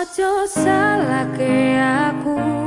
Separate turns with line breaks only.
Ojo salah ke aku.